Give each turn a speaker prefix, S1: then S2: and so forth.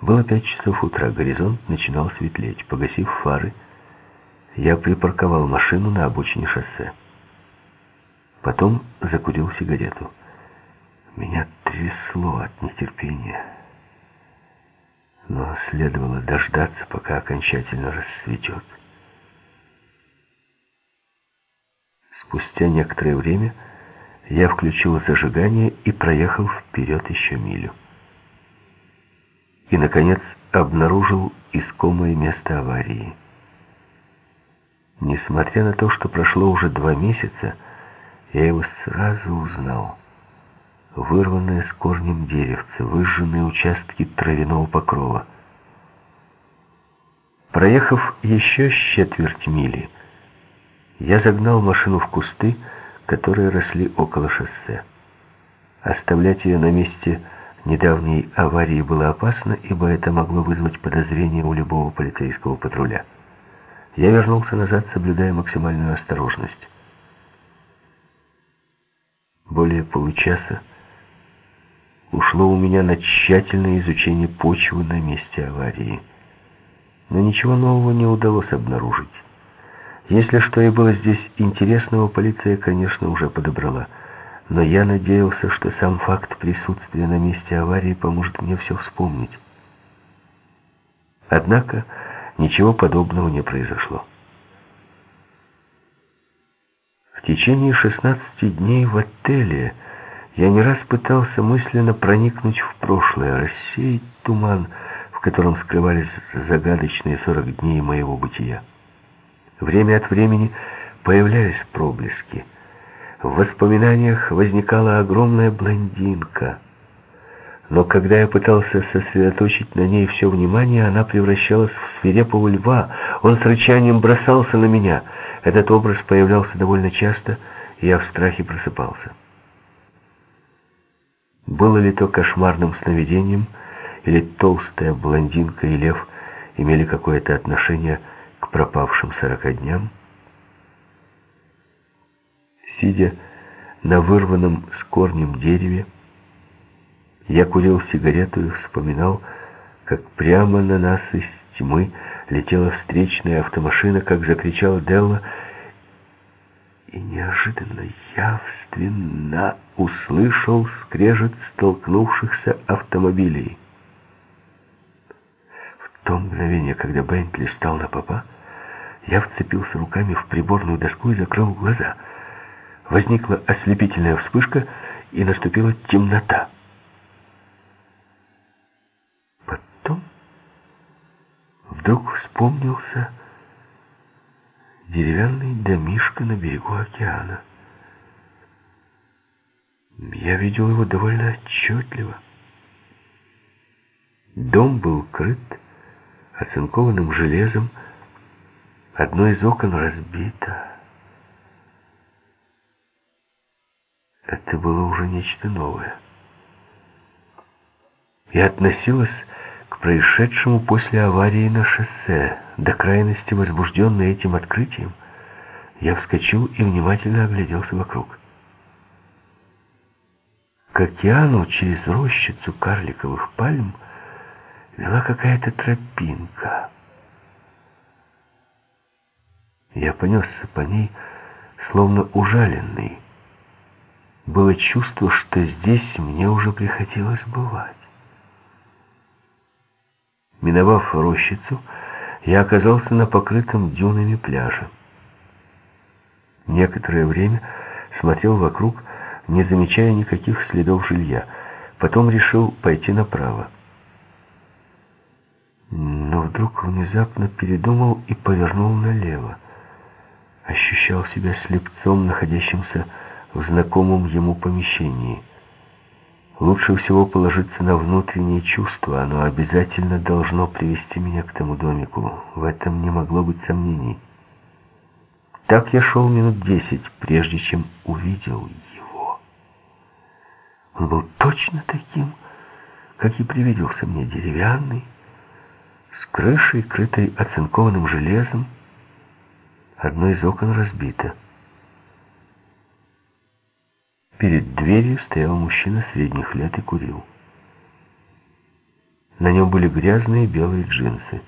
S1: Было пять часов утра, горизонт начинал светлеть. Погасив фары, я припарковал машину на обочине шоссе. Потом закурил сигарету. Меня трясло от нетерпения. Но следовало дождаться, пока окончательно рассветет. Спустя некоторое время я включил зажигание и проехал вперед еще милю. И, наконец, обнаружил искомое место аварии. Несмотря на то, что прошло уже два месяца, я его сразу узнал. Вырванные с корнем деревца, выжженные участки травяного покрова. Проехав еще с четверть мили, я загнал машину в кусты, которые росли около шоссе. Оставлять ее на месте недавней аварии было опасно, ибо это могло вызвать подозрение у любого полицейского патруля. Я вернулся назад, соблюдая максимальную осторожность. Более получаса ушло у меня на тщательное изучение почвы на месте аварии. Но ничего нового не удалось обнаружить. Если что и было здесь интересного, полиция, конечно, уже подобрала. Но я надеялся, что сам факт присутствия на месте аварии поможет мне все вспомнить. Однако ничего подобного не произошло. В течение 16 дней в отеле я не раз пытался мысленно проникнуть в прошлое, рассеять туман, в котором скрывались загадочные 40 дней моего бытия. Время от времени появлялись проблески. В воспоминаниях возникала огромная блондинка. Но когда я пытался сосредоточить на ней все внимание, она превращалась в свирепого льва. Он с рычанием бросался на меня — этот образ появлялся довольно часто, и я в страхе просыпался. Было ли то кошмарным сновидением, или толстая блондинка и лев имели какое-то отношение к пропавшим сорока дням? Сидя на вырванном с корнем дереве, я курил сигарету и вспоминал, как прямо на нас из тьмы летела встречная автомашина, как закричала Делла, и неожиданно явственно услышал скрежет столкнувшихся автомобилей. В то мгновение, когда Бентли стал на попа, я вцепился руками в приборную доску и закрыл глаза. Возникла ослепительная вспышка, и наступила темнота. Вдруг вспомнился деревянный домишко на берегу океана. Я видел его довольно отчетливо. Дом был крыт оцинкованным железом, одно из окон разбито. Это было уже нечто новое. И относилось происшедшему после аварии на шоссе. До крайности возбужденный этим открытием, я вскочил и внимательно огляделся вокруг. К океану через рощицу карликовых пальм вела какая-то тропинка. Я понесся по ней, словно ужаленный. Было чувство, что здесь мне уже приходилось бывать. Миновав рощицу, я оказался на покрытом дюнами пляже. Некоторое время смотрел вокруг, не замечая никаких следов жилья. Потом решил пойти направо. Но вдруг внезапно передумал и повернул налево. Ощущал себя слепцом, находящимся в знакомом ему помещении. Лучше всего положиться на внутреннее чувство. Оно обязательно должно привести меня к тому домику. В этом не могло быть сомнений. Так я шел минут десять, прежде чем увидел его. Он был точно таким, как и привиделся мне, деревянный, с крышей, крытой оцинкованным железом. Одно из окон разбито. Перед дверью стоял мужчина средних лет и курил. На нем были грязные белые джинсы.